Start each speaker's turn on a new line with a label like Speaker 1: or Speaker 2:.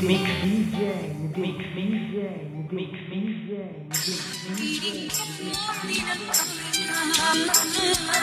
Speaker 1: Mix. DJ, mix DJ, mix DJ,
Speaker 2: mix.